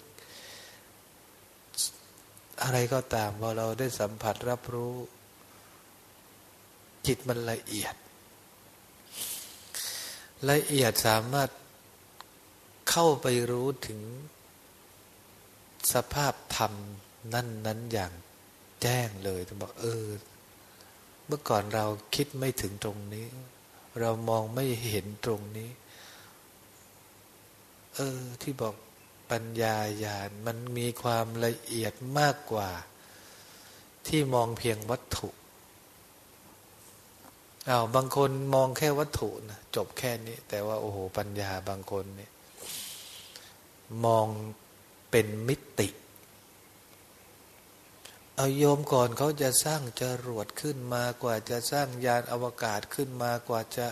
อะไรก็ตามพอเราได้สัมผัสรับรู้ จิตมันละเอียด ละเอียดสามารถเข้าไปรู้ถึงสภาพธรรมนั่นนั้นอย่างแจ้งเลยต้องบอกเออ เมื่อก่อนเราคิดไม่ถึงตรงนี้ เรามองไม่เห็นตรงนี้ เออ ที่บอก ปัญญาญาณมันมีความละเอียดมากกว่า ที่มองเพียงวัตถุอา้าวบางคนมองแค่วัตถุนะจบแค่นี้ แต่ว่า โอ้โห ปัญญาบางคนเนี่ย มองเป็นมิติ เอาโยมก่อนเขาจะสร้างจรวดขึ้นมากว่าจะสร้างยานอวกาศขึ้นมากว่าจะ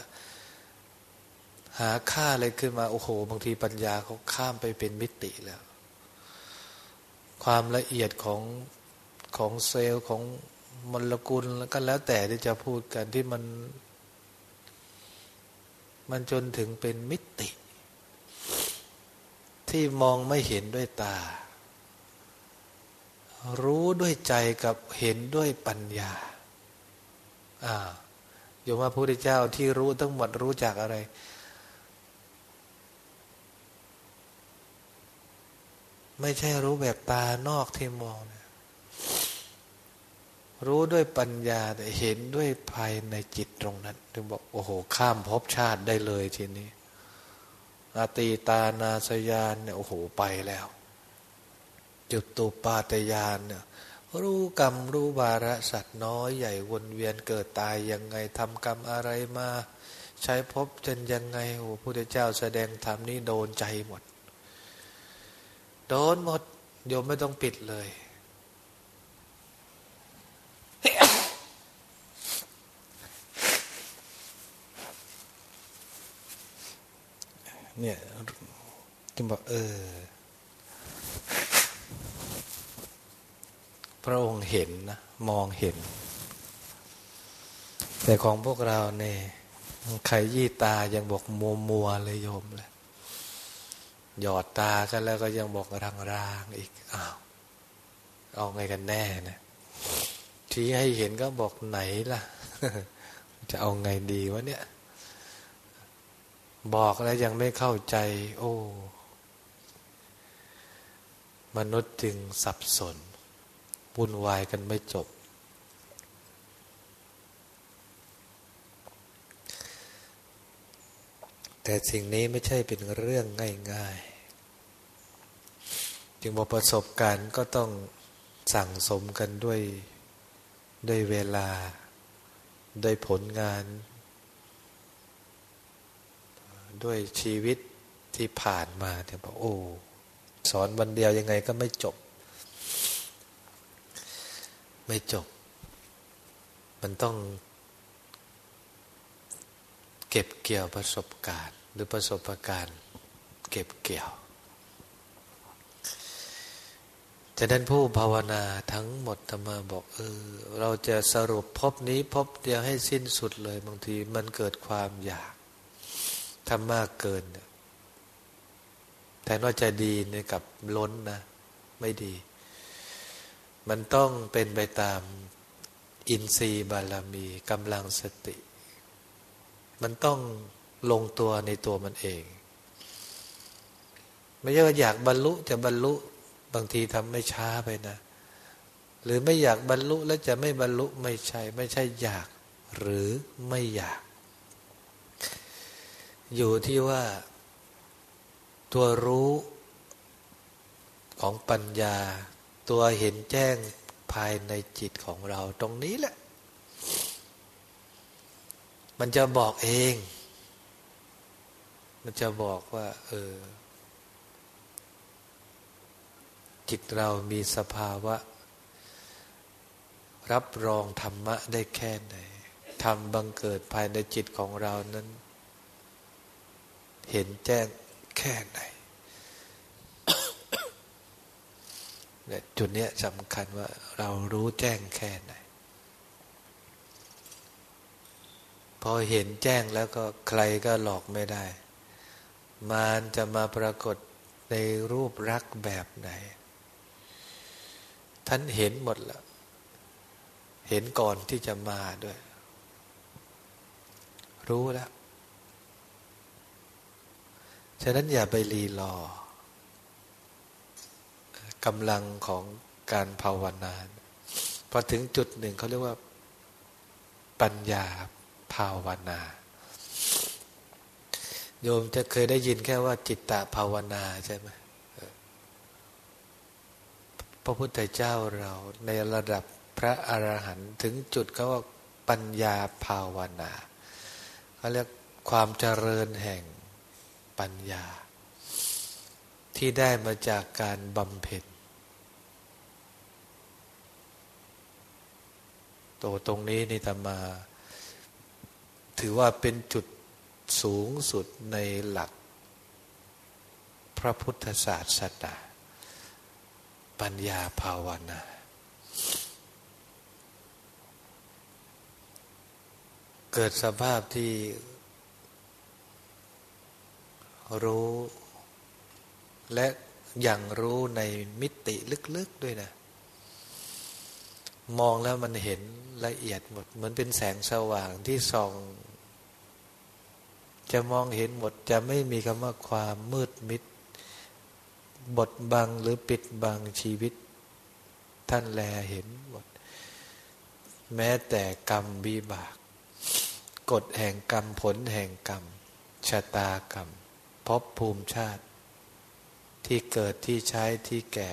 หาค่าอะไรขึ้นมาโอ้โห บางทีปัญญาเขาข้ามไปเป็นมิติแล้ว ความละเอียดของของเซลล์ของมลกุลก็แล้วแต่ที่จะพูดกันที่มัน มันจนถึงเป็นมิติ ที่มองไม่เห็นด้วยตา รู้ด้วยใจกับเห็นด้วยปัญญาอ่าโยมว่าพระพุทธเจ้าที่รู้ทั้งหมดรู้จากอะไร ไม่ใช่รู้แบบตานอกที่มองนะรู้ด้วยปัญญาแต่เห็นด้วยภายในจิตตรงนั้นถึงบอกโอ้โห ข้ามภพชาติได้เลยทีนี้อาตีตานาสยานเนี่ยโอ้โหไปแล้ว จุดตุปาตยานเนี่ยรู้กรรมรู้บาระสัตว์น้อยใหญ่วนเวียนเกิดตายยังไงทำกรรมอะไรมา ใช้พบจนยังไงโอ้พระเจ้าแสดงธรรมนี้โดนใจหมด โดนหมดโยมไม่ต้องปิดเลย เนี่ยจึงบอกเออ พระองค์เห็นนะ มองเห็น แต่ของพวกเราเนี่ยใครยี่ตายังบอกมัวมัวเลยโยมเลย หยอดตากันแล้วก็ยังบอกรางรางอีกอ้าวเอาไงกันแน่นะที่ให้เห็นก็บอกไหนล่ะ จะเอาไงดีวะเนี่ย บอกแล้วยังไม่เข้าใจ โอ้ มนุษย์จึงสับสนวุ่นวายกันไม่จบ แต่สิ่งนี้ไม่ใช่เป็นเรื่องง่ายๆ จึงบอกประสบการณ์ก็ต้องสั่งสมกันด้วยด้วยเวลา ด้วยผลงาน ด้วยชีวิตที่ผ่านมาเนี่ยบอกโอ้สอนวันเดียวยังไงก็ไม่จบ ไม่จบ มันต้อง เก็บเกี่ยวประสบการณ์ หรือประสบการณ์เก็บเกี่ยวจะนั้นผู้ภาวนาทั้งหมดธรรมาบอกเออเราจะสรุปพบนี้พบเดียวให้สิ้นสุดเลยบางทีมันเกิดความอยากทำมากเกินแต่ว่าจะดีเนี่ยกับล้นนะ ไม่ดี มันต้องเป็นไปตามอินทรีย์บารมีกำลังสติ มันต้องลงตัวในตัวมันเอง ไม่ใช่ว่าอยากบรรลุจะบรรลุบางทีทำไม่ช้าไปนะ หรือไม่อยากบรรลุแล้วจะไม่บรรลุไม่ใช่ ไม่ใช่อยากหรือไม่อยาก อยู่ที่ว่าตัวรู้ของปัญญา ตัวเห็นแจ้งภายในจิตของเราตรงนี้แหละ มันจะบอกเอง มันจะบอกว่า เออ จิตเรามีสภาวะ รับรองธรรมะได้แค่ไหนทำบังเกิดภายในจิตของเรานั้น เห็นแจ้งแค่ไหนจุดนี้สำคัญว่าเรารู้แจ้งแค่ไหน พอเห็นแจ้งแล้วก็ใครก็หลอกไม่ได้ มานจะมาปรากฏในรูปรักแบบไหน ท่านเห็นหมดแล้วเห็นก่อนที่จะมาด้วย รู้แล้ว ฉะนั้นอย่าไปรีรอกำลังของการภาวนาพอถึงจุดหนึ่งเขาเรียกว่าปัญญา ภาวนา โยมจะเคยได้ยินแค่ว่าจิตตภาวนาใช่ไหมพระพุทธเจ้าเราในระดับพระอรหันต์ถึงจุดเขาว่าปัญญาภาวนาเขาเรียกความเจริญแห่งปัญญา ที่ได้มาจากการบำเพ็ญตัวตรงนี้นี่ธรรมา ถือว่าเป็นจุดสูงสุดในหลัก พระพุทธศาสนาปัญญาภาวนาเกิดสภาพที่รู้ และอย่างรู้ในมิติลึกๆด้วยนะ มองแล้วมันเห็นละเอียดหมด เหมือนเป็นแสงสว่างที่ส่อง จะมองเห็นหมดจะไม่มีคำว่าความมืดมิด บดบังหรือปิดบังชีวิต ท่านแลเห็นหมด แม้แต่กรรมบีบาก กฎแห่งกรรมผลแห่งกรรมชะตากรรมพบภูมิชาติ ที่เกิดที่ใช้ที่แก่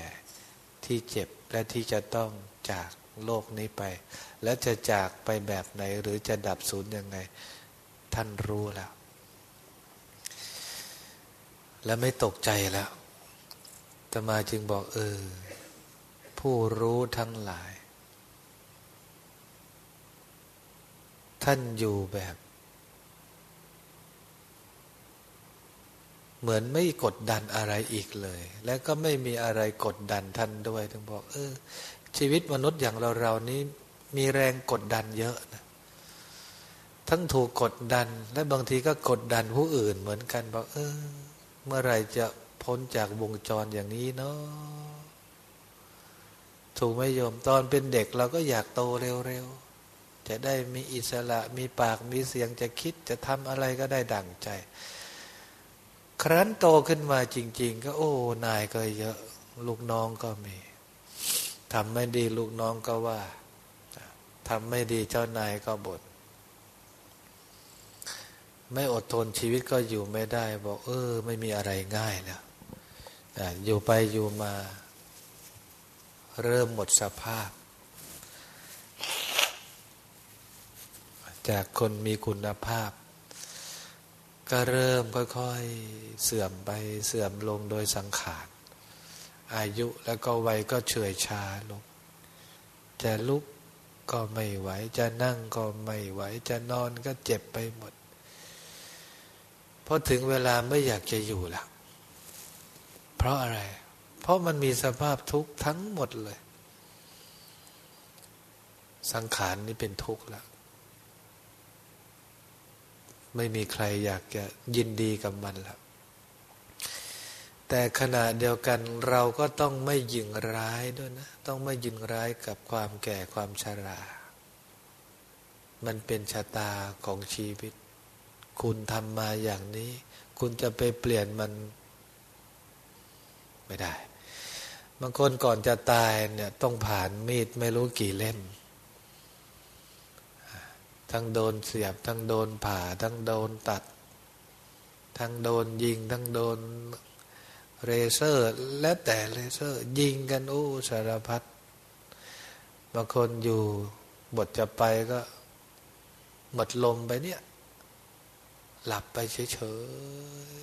ที่เจ็บและที่จะต้องจากโลกนี้ไป แล้วจะจากไปแบบไหนหรือจะดับสูญยังไง ท่านรู้แล้ว และไม่ตกใจแล้วตมาจึงบอก เออ ผู้รู้ทั้งหลาย ท่านอยู่แบบ เหมือนไม่กดดันอะไรอีกเลย และก็ไม่มีอะไรกดดันท่านด้วยถึงบอก เออ ชีวิตมนุษย์อย่างเราเรานี้ มีแรงกดดันเยอะนะทั้งถูกกดดัน และบางทีก็กดดันผู้อื่นเหมือนกันบอก เออ เมื่อไรจะพ้นจากวงจรอย่างนี้เนาะถูกไหมโยมตอนเป็นเด็กเราก็อยากโตเร็วๆ จะได้มีอิสระมีปากมีเสียงจะคิดจะทำอะไรก็ได้ดั่งใจ ครั้นโตขึ้นมาจริง ๆ ก็โอ้ นายก็เยอะ ลูกน้องก็มีทำไม่ดีลูกน้องก็ว่าทำไม่ดีเจ้านายก็บน่น ไม่อดทนชีวิตก็อยู่ไม่ได้ บอก เออ ไม่มีอะไรง่ายแล้วอยู่ไปอยู่มา เริ่มหมดสภาพ จากคนมีคุณภาพ ก็เริ่มค่อยๆ เสื่อมไปเสื่อมลงโดยสังขาร อายุแล้วก็วัยก็เฉื่อยชาลง จะลุกก็ไม่ไหว จะนั่งก็ไม่ไหว จะนอนก็เจ็บไปหมด พอถึงเวลาไม่อยากจะอยู่ละเพราะอะไร เพราะมันมีสภาพทุกข์ทั้งหมดเลย สังขารนี่เป็นทุกข์แล้วไม่มีใครอยากจะยินดีกับมันแล้วแต่ขณะเดียวกันเราก็ต้องไม่ยิงร้ายด้วยนะ ต้องไม่ยิงร้ายกับความแก่ความชรา มันเป็นชะตาของชีวิต คุณทำมาอย่างนี้ คุณจะไปเปลี่ยนมันไม่ได้ บางคนก่อนจะตายเนี่ยต้องผ่านมีดไม่รู้กี่เล่ม ทั้งโดนเสียบ ทั้งโดนผ่า ทั้งโดนตัด ทั้งโดนยิง ทั้งโดนเรเซอร์ และแต่เลเซอร์ ยิงกันโอ้สารพัดบางคนอยู่บทจะไปก็หมดลมไปเนี่ย หลับไปเฉ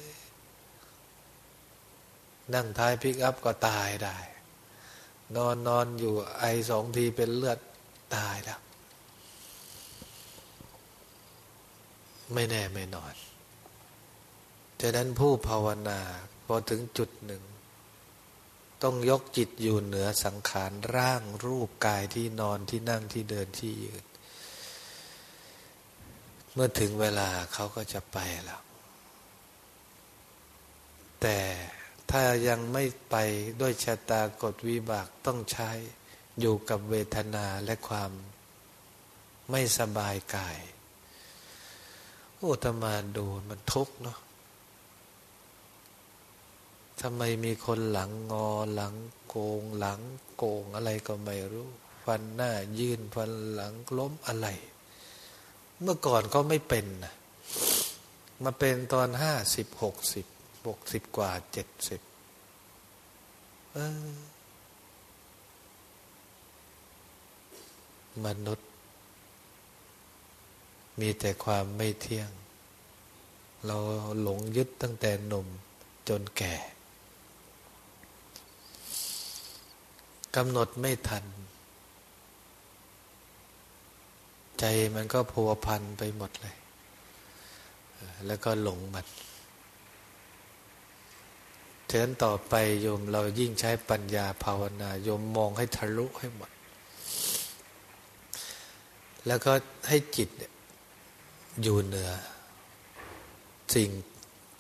ยๆ นั่งท้ายพิกอัพก็ตายได้ นอนนอนอยู่ไอสองทีเป็นเลือดตายแล้ว ไม่แน่ไม่นอนฉะนั้นผู้ภาวนาพอถึงจุดหนึ่ง ต้องยกจิตอยู่เหนือสังขารร่างรูปกายที่นอนที่นั่งที่เดินที่ยืน เมื่อถึงเวลาเขาก็จะไปแล้ว แต่ถ้ายังไม่ไปด้วยชะตากฎวิบากต้องใช้อยู่กับเวทนาและความไม่สบายกาย โอ้ตมาดูมันทุกข์เนาะทำไมมีคนหลังงอหลังโกงหลังโกงอะไรก็ไม่รู้ ฟันหน้ายื่นฟันหลังล้มอะไร เมื่อก่อนก็ไม่เป็นนะมาเป็นตอนห้าสิบหกสิบหกสิบกว่าเจ็ดสิบมนุษย์ มีแต่ความไม่เที่ยง เราหลงยึดตั้งแต่หนุ่มจนแก่กำหนดไม่ทัน ใจมันก็พัวพันไปหมดเลย แล้วก็หลงมันเชิญต่อไปโยมเรายิ่งใช้ปัญญาภาวนาโยมมองให้ทะลุให้หมด แล้วก็ให้จิตอยู่เหนือ สิ่ง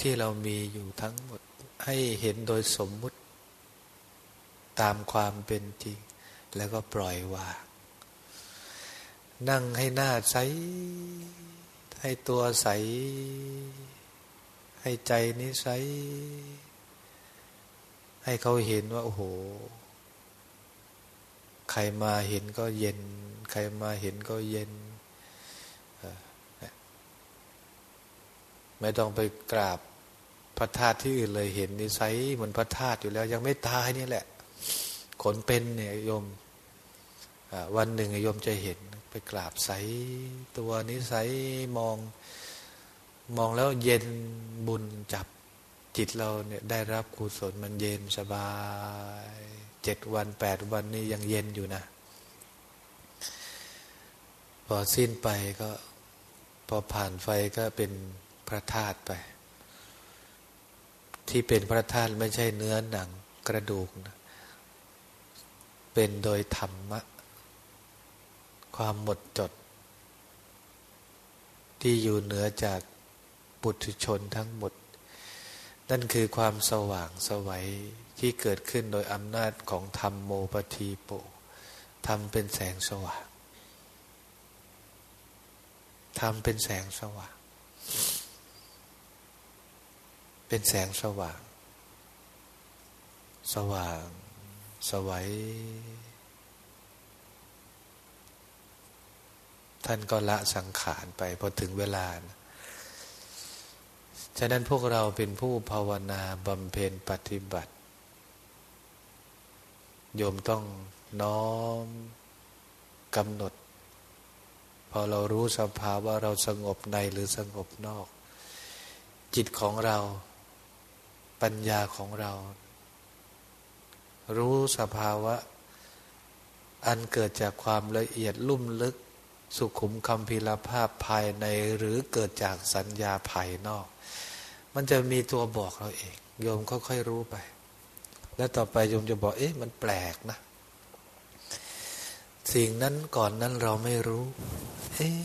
ที่เรามีอยู่ทั้งหมด ให้เห็นโดยสมมุติ ตามความเป็นจริง แล้วก็ปล่อยวาง นั่งให้หน้าใส ให้ตัวใส ให้ใจนี้ใส ให้เขาเห็นว่า โอ้โห ใครมาเห็นก็เย็น ใครมาเห็นก็เย็น ไม่ต้องไปกราบพระธาตุที่อื่นเลยเห็นนิสัยเหมือนพระธาตุอยู่แล้ว ยังไม่ตายนี่แหละ ขนเป็นเนี่ยโยม วันหนึ่งโยมจะเห็นไปกราบใสตัวนิสัยมองมองแล้วเย็นบุญจับจิตเราเนี่ยได้รับกุศลมันเย็นสบายเจ็ดวันแปดวันนี้ยังเย็นอยู่นะ พอสิ้นไปก็พอผ่านไฟก็เป็นพระธาตุไป ที่เป็นพระธาตุไม่ใช่เนื้อหนังกระดูกนะเป็นโดยธรรมะ ความหมดจด ที่อยู่เหนือจากปุถุชนทั้งหมด นั่นคือความสว่างสวัยที่เกิดขึ้นโดยอำนาจของธรรมโมปทีโปทำเป็นแสงสว่างทำเป็นแสงสว่าง เป็นแสงสว่าง สว่าง สวัย ท่านก็ละสังขารไปพอถึงเวลานะฉะนั้นพวกเราเป็นผู้ภาวนาบำเพ็ญปฏิบัติ โยมต้องน้อมกำหนด พอเรารู้สภาวะเราสงบในหรือสงบนอก จิตของเรา ปัญญาของเรา รู้สภาวะ อันเกิดจากความละเอียดลุ่มลึก สุขุมคำพิลภาพภายในหรือเกิดจากสัญญาภายนอก มันจะมีตัวบอกเราเอง โยมค่อยๆรู้ไป แล้วต่อไปโยมจะบอก เอ๊ะ มันแปลกนะ สิ่งนั้นก่อนนั้นเราไม่รู้ เอ๊ะ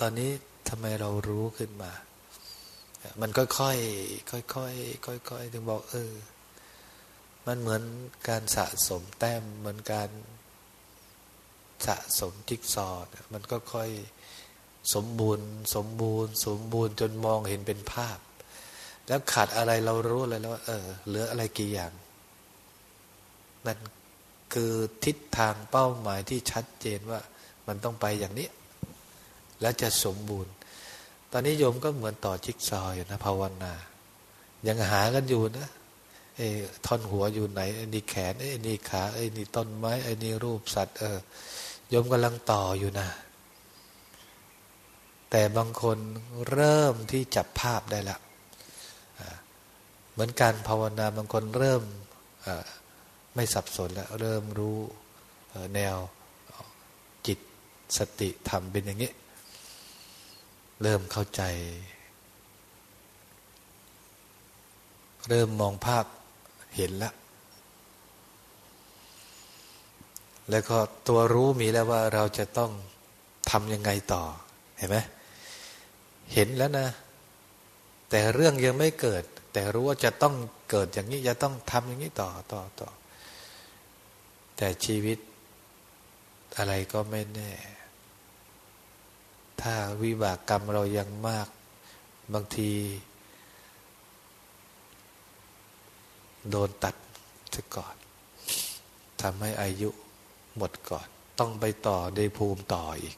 ตอนนี้ทำไมเรารู้ขึ้นมา มันค่อยๆ ค่อยๆ ค่อยๆ ถึงบอก เออ มันเหมือนการสะสมแต้ม เหมือนการ สะสมจิ๊กซอว์มันก็ค่อยสมบูรณ์สมบูรณ์ สมบูรณ์จนมองเห็นเป็นภาพ แล้วขาดอะไรเรารู้เลยแล้วเออเหลืออะไรกี่อย่าง นั่นคือทิศทางเป้าหมายที่ชัดเจนว่ามันต้องไปอย่างนี้ แล้วจะสมบูรณ์ ตอนนี้โยมก็เหมือนต่อจิ๊กซอว์อยู่นะภาวนายังหากันอยู่นะไอ้ท่อนหัวอยู่ไหนไอ้นี่แขนไอ้นี่ขาไอ้นี่ต้นไม้ไอ้นี่รูปสัตว์ เออ โยมกำลังต่ออยู่นะ แต่บางคนเริ่มที่จับภาพได้ละเหมือนการภาวนาบางคนเริ่มไม่สับสนแล้วเริ่มรู้แนวจิตสติธรรมเป็นอย่างนี้ เริ่มเข้าใจ เริ่มมองภาพเห็นแล้ว แล้วก็ตัวรู้มีแล้วว่าเราจะต้องทำยังไงต่อ เห็นไหมเห็นแล้วนะ แต่เรื่องยังไม่เกิด แต่รู้ว่าจะต้องเกิดอย่างนี้จะต้องทำอย่างนี้ต่อต่อต่อ แต่ชีวิตอะไรก็ไม่แน่ ถ้าวิบากกรรมเรายังมาก บางที โดนตัดซะก่อนทำให้อายุ หมดก่อน ต้องไปต่อในภูมิต่ออีก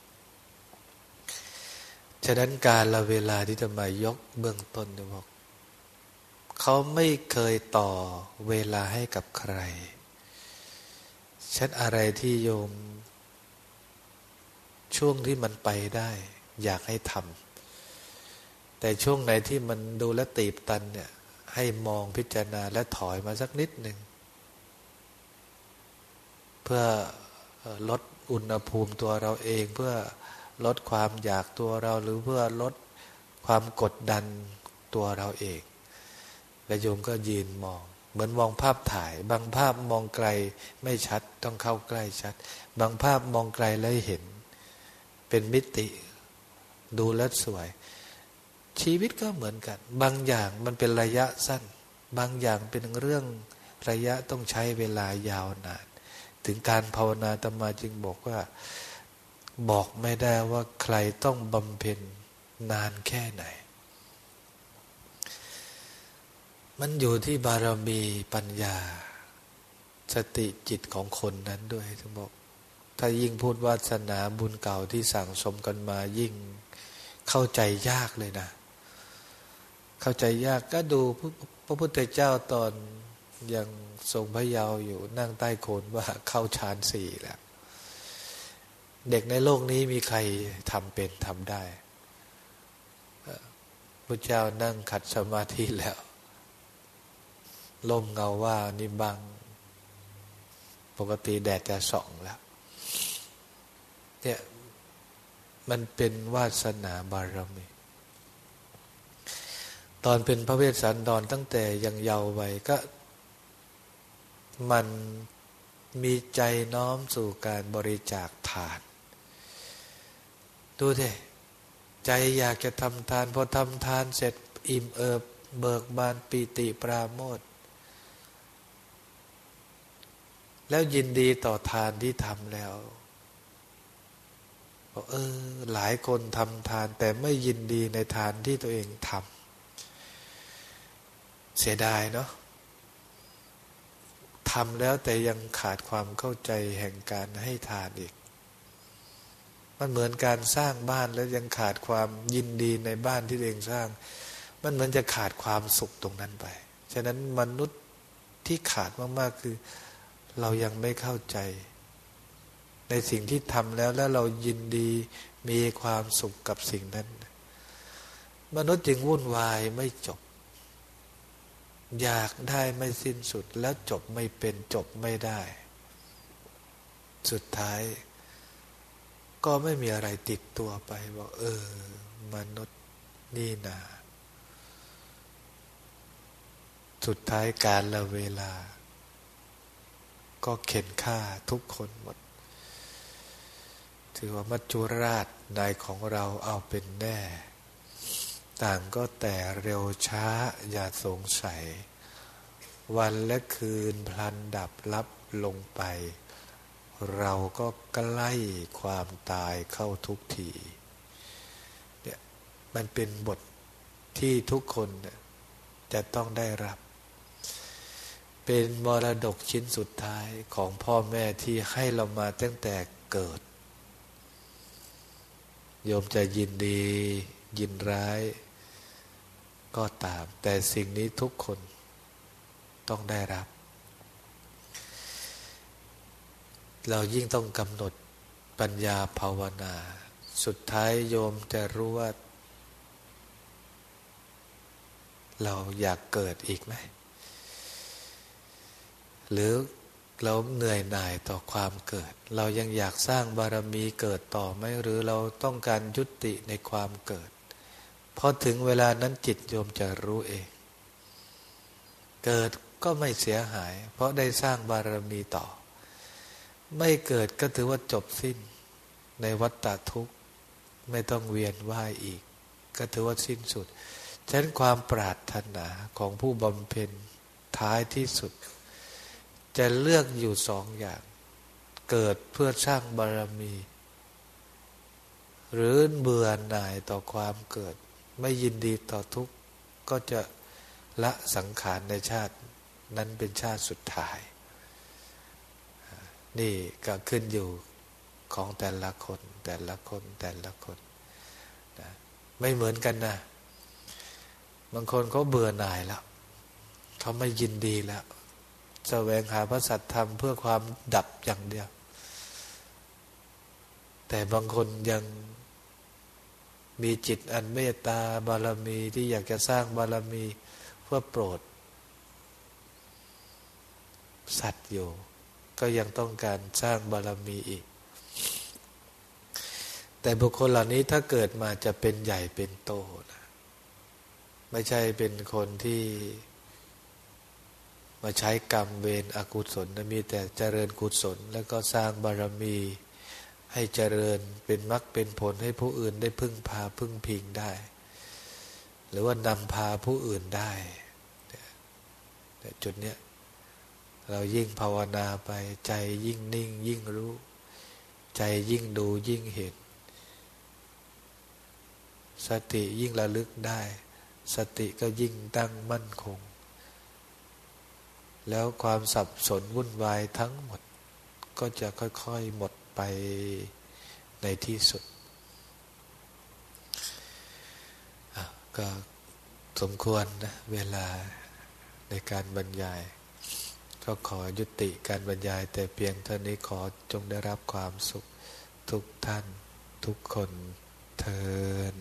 ฉะนั้นการละเวลาที่จะมายกเบื้องต้นเนี่ยบอกเขาไม่เคยต่อเวลาให้กับใครฉันอะไรที่โยม ช่วงที่มันไปได้ อยากให้ทำแต่ช่วงไหนที่มันดูแลตีบตันเนี่ย ให้มองพิจารณาและถอยมาสักนิดหนึ่ง เพื่อ ลดอุณหภูมิตัวเราเองเพื่อลดความอยากตัวเราหรือเพื่อลดความกดดันตัวเราเอง และโยมก็ยืนมอง เหมือนมองภาพถ่าย บางภาพมองไกลไม่ชัดต้องเข้าใกล้ชัด บางภาพมองไกลแล้วเห็น เป็นมิติ ดูแลสวย ชีวิตก็เหมือนกัน บางอย่างมันเป็นระยะสั้น บางอย่างเป็นเรื่องระยะต้องใช้เวลายาวนาน ถึงการภาวนาตมาจึงบอกว่า บอกไม่ได้ว่าใครต้องบำเพ็ญนานแค่ไหน มันอยู่ที่บารมีปัญญา สติจิตของคนนั้นด้วยถึงบอก ถ้ายิ่งพูดวาสนาบุญเก่าที่สั่งสมกันมายิ่งเข้าใจยากเลยนะ เข้าใจยากก็ดูพระพุทธเจ้าตอน ยังทรงพระเยาว์อยู่นั่งใต้โคนว่าเข้าฌานสี่แล้ว เด็กในโลกนี้มีใครทำเป็นทำได้พระเจ้านั่งขัดสมาธิแล้วลมเงาว่านี่บังปกติแดดจะส่องแล้ว เนี่ยมันเป็นวาสนาบารมี ตอนเป็นพระเวสสันดรตั้งแต่ยังเยาว์วัยก็ มันมีใจน้อมสู่การบริจาคทาน ดูเถใจอยากจะทำทาน พอทำทานเสร็จอิ่มเอิบ เบิกบานปีติปราโมทแล้วยินดีต่อทานที่ทำแล้วเออ หลายคนทำทาน แต่ไม่ยินดีในทานที่ตัวเองทำเสียดายเนาะ ทำแล้วแต่ยังขาดความเข้าใจแห่งการให้ทานอีก มันเหมือนการสร้างบ้านแล้วยังขาดความยินดีในบ้านที่เองสร้าง มันเหมือนจะขาดความสุขตรงนั้นไป ฉะนั้นมนุษย์ที่ขาดมากๆคือ เรายังไม่เข้าใจ ในสิ่งที่ทำแล้วแล้วเรายินดีมีความสุขกับสิ่งนั้น มนุษย์จึงวุ่นวายไม่จบ อยากได้ไม่สิ้นสุดแล้วจบไม่เป็นจบไม่ได้ สุดท้าย ก็ไม่มีอะไรติดตัวไปบอกเออ มนุษย์นี่นาสุดท้ายการละเวลา ก็เข็นฆ่าทุกคนหมด ถือว่ามัจจุราชนายของเราเอาเป็นแน่ ต่างก็แต่เร็วช้าอย่าสงสัย วันและคืนพลันดับลับลงไป เราก็ใกล้ความตายเข้าทุกทีเนี่ยมันเป็นบทที่ทุกคนจะต้องได้รับ เป็นมรดกชิ้นสุดท้ายของพ่อแม่ที่ให้เรามาตั้งแต่เกิด โยมจะยินดียินร้าย ก็ตาม แต่สิ่งนี้ทุกคนต้องได้รับ เรายิ่งต้องกำหนดปัญญาภาวนา สุดท้ายโยมจะรู้ว่า เราอยากเกิดอีกไหม หรือเราเหนื่อยหน่ายต่อความเกิด เรายังอยากสร้างบารมีเกิดต่อไหมหรือเราต้องการยุติในความเกิด พอถึงเวลานั้นจิตโยมจะรู้เอง เกิดก็ไม่เสียหาย เพราะได้สร้างบารมีต่อ ไม่เกิดก็ถือว่าจบสิ้น ในวัฏฏะทุกข์ ไม่ต้องเวียนว่ายอีก ก็ถือว่าสิ้นสุดฉะนั้นความปรารถนาของผู้บำเพ็ญท้ายที่สุด จะเลือกอยู่สองอย่าง เกิดเพื่อสร้างบารมี หรือเบื่อหน่ายต่อความเกิด ไม่ยินดีต่อทุกข์ก็จะละสังขารในชาตินั้นเป็นชาติสุดท้าย นี่ก็ขึ้นอยู่ของแต่ละคนแต่ละคนแต่ละคนนะไม่เหมือนกันนะ บางคนเขาเบื่อหน่ายแล้วเขาไม่ยินดีแล้วแสวงหาพระสัตธรรมเพื่อความดับอย่างเดียว แต่บางคนยัง มีจิตอันเมตตาบารมีที่อยากจะสร้างบารมีเพื่อโปรด สัตว์อยู่ ก็ยังต้องการสร้างบารมีอีก แต่บุคคลเหล่านี้ถ้าเกิดมาจะเป็นใหญ่เป็นโตนะไม่ใช่เป็นคนที่มาใช้กรรมเวรอกุศลนะมีแต่เจริญกุศล แล้วก็สร้างบารมี ให้เจริญเป็นมรรคเป็นผลให้ผู้อื่นได้พึ่งพาพึ่งพิงได้ หรือว่านำพาผู้อื่นได้แต่จุดเนี้ยเรายิ่งภาวนาไปใจยิ่งนิ่ง ยิ่งรู้ ใจยิ่งดูยิ่งเห็น สติยิ่งระลึกได้ สติก็ยิ่งตั้งมั่นคง แล้วความสับสนวุ่นวายทั้งหมด ก็จะค่อยๆหมด ไปในที่สุด ก็สมควรนะเวลาในการบรรยาย ก็ขอยุติการบรรยาย แต่เพียงเท่านี้ขอจงได้รับความสุขทุกท่านทุกคนเทิน